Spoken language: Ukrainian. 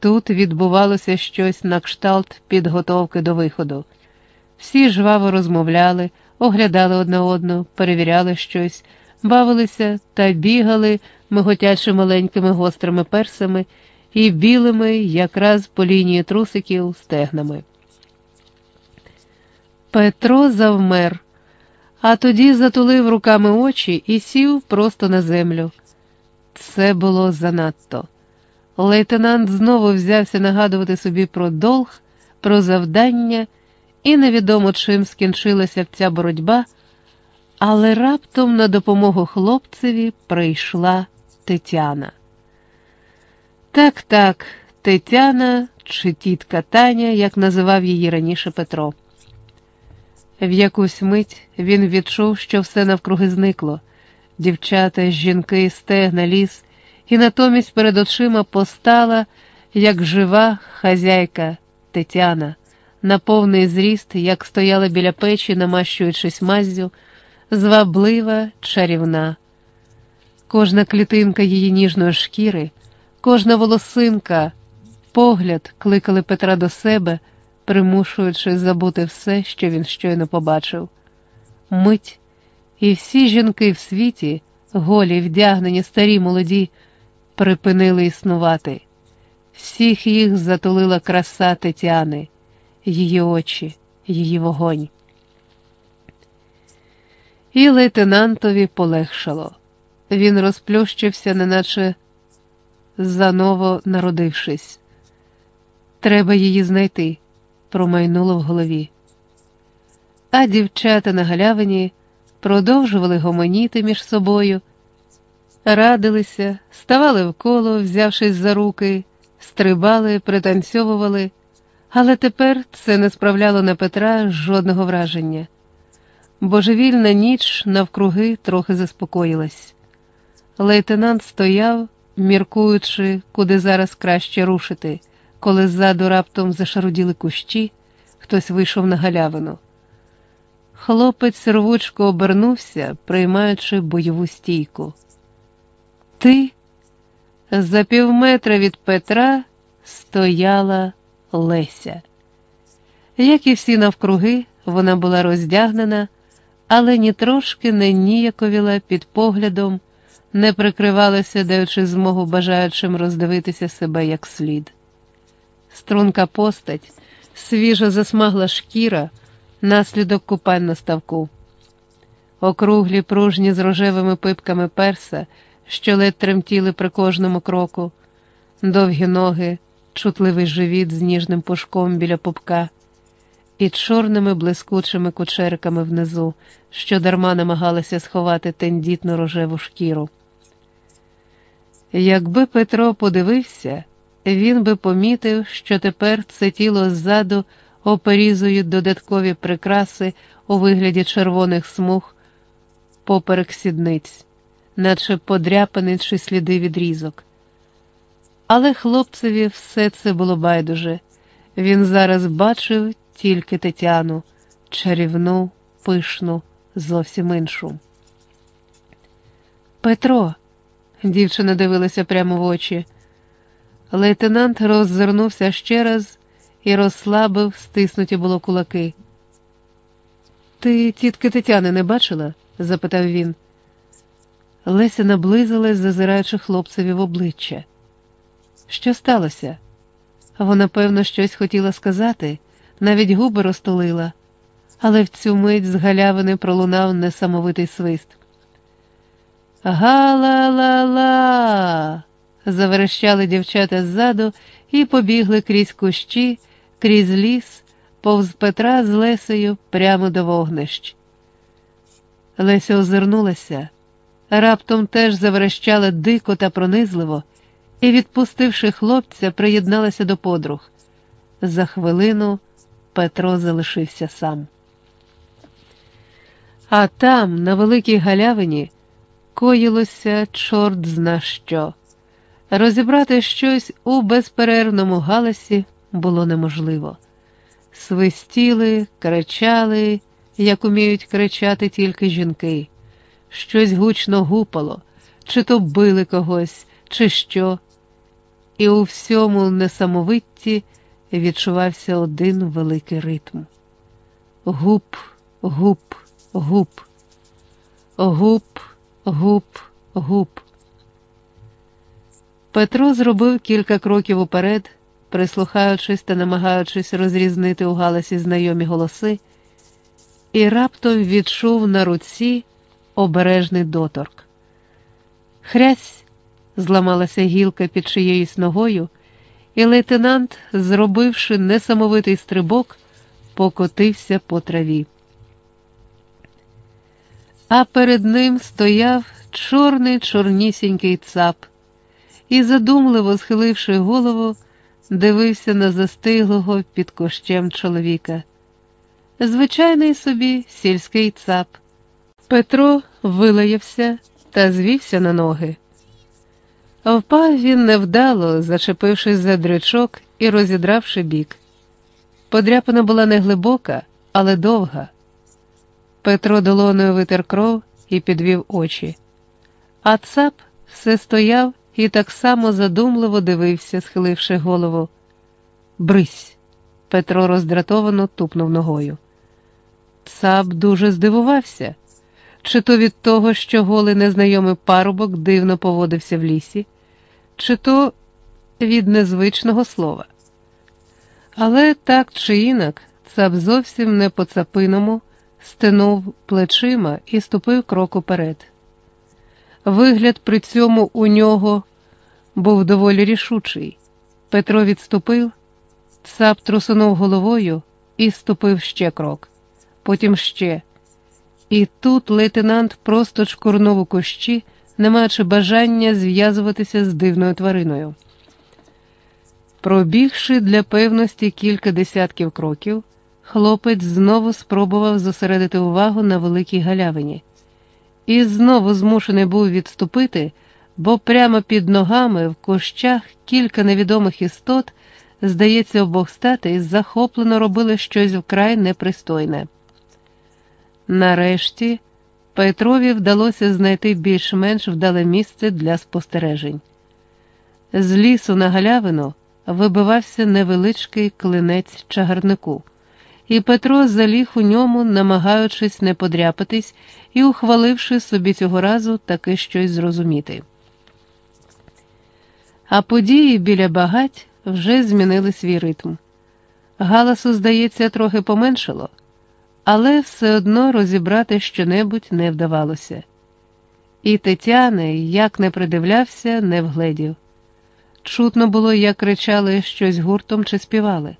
Тут відбувалося щось на кшталт підготовки до виходу. Всі жваво розмовляли, оглядали одне одну, перевіряли щось, бавилися та бігали, миготячи маленькими гострими персами і білими, якраз по лінії трусиків, стегнами. Петро завмер, а тоді затулив руками очі і сів просто на землю. Це було занадто. Лейтенант знову взявся нагадувати собі про долг, про завдання, і невідомо чим скінчилася ця боротьба, але раптом на допомогу хлопцеві прийшла Тетяна. Так, так, Тетяна чи тітка Таня, як називав її раніше Петро. В якусь мить він відчув, що все навкруги зникло дівчата, жінки, стегна, ліс, і натомість перед очима постала, як жива хазяйка Тетяна, на повний зріст, як стояла біля печі, намащуючись маззю, зваблива, чарівна. Кожна клітинка її ніжної шкіри, кожна волосинка, погляд кликали Петра до себе, примушуючи забути все, що він щойно побачив. Мить, і всі жінки в світі, голі, вдягнені, старі, молоді, припинили існувати. Всіх їх затулила краса Тетяни, її очі, її вогонь. І лейтенантові полегшало. Він розплющився, неначе заново народившись. Треба її знайти, промайнуло в голові. А дівчата на галявині продовжували гомоніти між собою, радилися, ставали вколо, взявшись за руки, стрибали, пританцьовували, але тепер це не справляло на Петра жодного враження. Божевільна ніч навкруги трохи заспокоїлась. Лейтенант стояв, міркуючи, куди зараз краще рушити, коли ззаду раптом зашаруділи кущі, хтось вийшов на галявину. Хлопець рвучко обернувся, приймаючи бойову стійку. Ти за півметра від Петра стояла Леся. Як і всі навкруги, вона була роздягнена, але ні трошки не ніяковіла під поглядом, не прикривалася, даючи змогу бажаючим роздивитися себе як слід. Струнка постать, свіжо засмагла шкіра наслідок купань на ставку. Округлі пружні з рожевими пипками перса, що ледь тремтіли при кожному кроку, довгі ноги, чутливий живіт з ніжним пушком біля пупка і чорними блискучими кучериками внизу, що дарма намагалися сховати тендітну рожеву шкіру. Якби Петро подивився, він би помітив, що тепер це тіло ззаду оперізують додаткові прикраси у вигляді червоних смуг поперек сідниць, наче подряпаний чи сліди відрізок. Але хлопцеві все це було байдуже. Він зараз бачив тільки Тетяну, чарівну, пишну, зовсім іншу. Петро, дівчина дивилася прямо в очі. Лейтенант роззирнувся ще раз і розслабив, стиснуті було кулаки. Ти тітки Тетяни не бачила? запитав він. Леся наблизилась, зазираючи хлопцеві в обличчя. Що сталося? Вона, певно, щось хотіла сказати, навіть губи розтулила, але в цю мить з галявини пролунав несамовитий свист. Га-ла-ла-ла! заверещали дівчата ззаду і побігли крізь кущі, крізь ліс, повз Петра з Лесею прямо до вогнищ. Леся озирнулася, раптом теж заверещала дико та пронизливо і, відпустивши хлопця, приєдналася до подруг. За хвилину Петро залишився сам. А там, на великій галявині, коїлося чорт зна що. Розібрати щось у безперервному галасі було неможливо. Свистіли, кричали, як уміють кричати тільки жінки, щось гучно гупало, чи то били когось, чи що. і у всьому несамовитті відчувався один великий ритм. Гуп, гуп, гуп, гуп, гуп, гуп. Петро зробив кілька кроків уперед, прислухаючись та намагаючись розрізнити у галасі знайомі голоси, і раптом відчув на руці обережний доторк. Хрясь зламалася гілка під чиєюсь ногою, і лейтенант, зробивши несамовитий стрибок, покотився по траві. А перед ним стояв чорний чорнісінький цап і, задумливо схиливши голову, дивився на застиглого під кощем чоловіка. Звичайний собі сільський цап. Петро вилаявся та звівся на ноги. Впав він невдало, зачепившись за дрючок і розідравши бік. Подряпина була не глибока, але довга. Петро долоною витер кров і підвів очі, а цап все стояв і так само задумливо дивився, схиливши голову. Брись! Петро роздратовано тупнув ногою. Цап дуже здивувався, чи то від того, що голий незнайомий парубок дивно поводився в лісі, чи то від незвичного слова. Але так чи інак, цап зовсім не по цапиному стинув плечима і ступив крок уперед. Вигляд при цьому у нього був доволі рішучий. Петро відступив, цап трусунув головою і ступив ще крок, потім ще. І тут лейтенант просто чкурнув у кущі, не маючи бажання зв'язуватися з дивною твариною. Пробігши для певності кілька десятків кроків, хлопець знову спробував зосередити увагу на великій галявині, і знову змушений був відступити, бо прямо під ногами в кущах кілька невідомих істот, здається, обох статей захоплено робили щось вкрай непристойне. Нарешті Петрові вдалося знайти більш-менш вдале місце для спостережень. З лісу на галявину вибивався невеличкий клинець чагарнику, і Петро заліг у ньому, намагаючись не подряпатись і ухваливши собі цього разу таки щось зрозуміти. А події біля багать вже змінили свій ритм. Галасу, здається, трохи поменшало, але все одно розібрати щонебудь не вдавалося. І Тетяни, як не придивлявся, не вгледів. Чутно було, як кричали щось гуртом чи співали.